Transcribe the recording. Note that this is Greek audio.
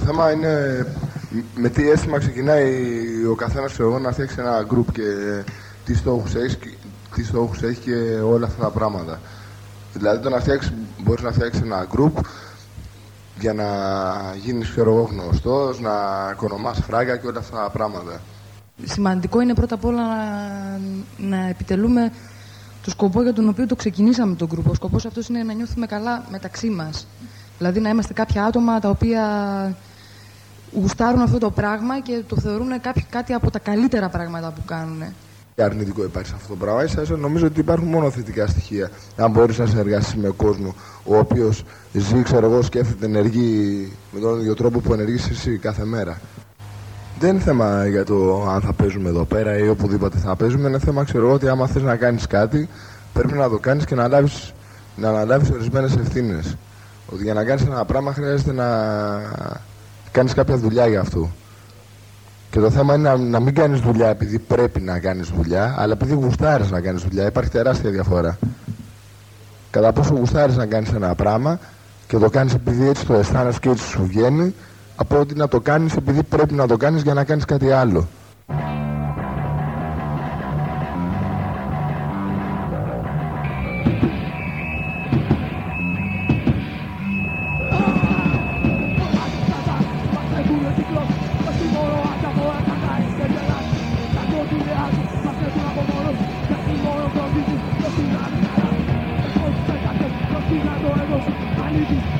Το θέμα είναι με τι αίσθημα ξεκινάει ο καθένας να φτιάξει ένα γκρουπ και τι στόχους έχει, τι στόχους έχει και όλα αυτά τα πράγματα. Δηλαδή το να φτιάξεις, μπορείς να φτιάξεις ένα γκρουπ για να γίνεις πιο εγώ γνωστός, να οικονομάς φράγκα και όλα αυτά τα πράγματα. Σημαντικό είναι πρώτα απ' όλα να, να επιτελούμε το σκοπό για τον οποίο το ξεκινήσαμε τον γκρουπ. Ο σκοπός αυτός είναι να νιώθουμε καλά μεταξύ μας. Δηλαδή να είμαστε κάποια άτομα τα οποία γουστάρουν αυτό το πράγμα και το θεωρούν κάτι από τα καλύτερα πράγματα που κάνουν. Τι αρνητικό υπάρχει σε αυτό το πράγμα. Ίσα νομίζω ότι υπάρχουν μόνο θετικά στοιχεία. Αν μπορείς να συνεργαστείς με κόσμο ο οποίος ζει, ξέρω εγώ, σκέφτεται, ενεργεί με τον ίδιο τρόπο που ενεργείς εσύ κάθε μέρα. Δεν είναι θέμα για το αν θα παίζουμε εδώ πέρα ή οπουδήποτε θα παίζουμε. Είναι θέμα, ξέρω εγώ, ότι άμα θες να κάνεις κάτι, πρέπει να το κάνεις και να αναλάβει να αναλάβεις ορισμένες ευθύνες. Ότι για να κάνεις ένα πράγμα χρειάζεται να κάνεις κάποια δουλειά για αυτό. Και το θέμα είναι να, να μην κάνεις δουλειά επειδή πρέπει να κάνεις δουλειά, αλλά επειδή γουστάρεις να κάνεις δουλειά. Υπάρχει τεράστια διαφορά. Κατά πόσο γουστάρεις να κάνεις ένα πράγμα και το κάνεις επειδή έτσι το αισθάνεσαι και έτσι σου βγαίνει, από ότι να το κάνεις επειδή πρέπει να το κάνεις για να κάνεις κάτι άλλο. Thank you.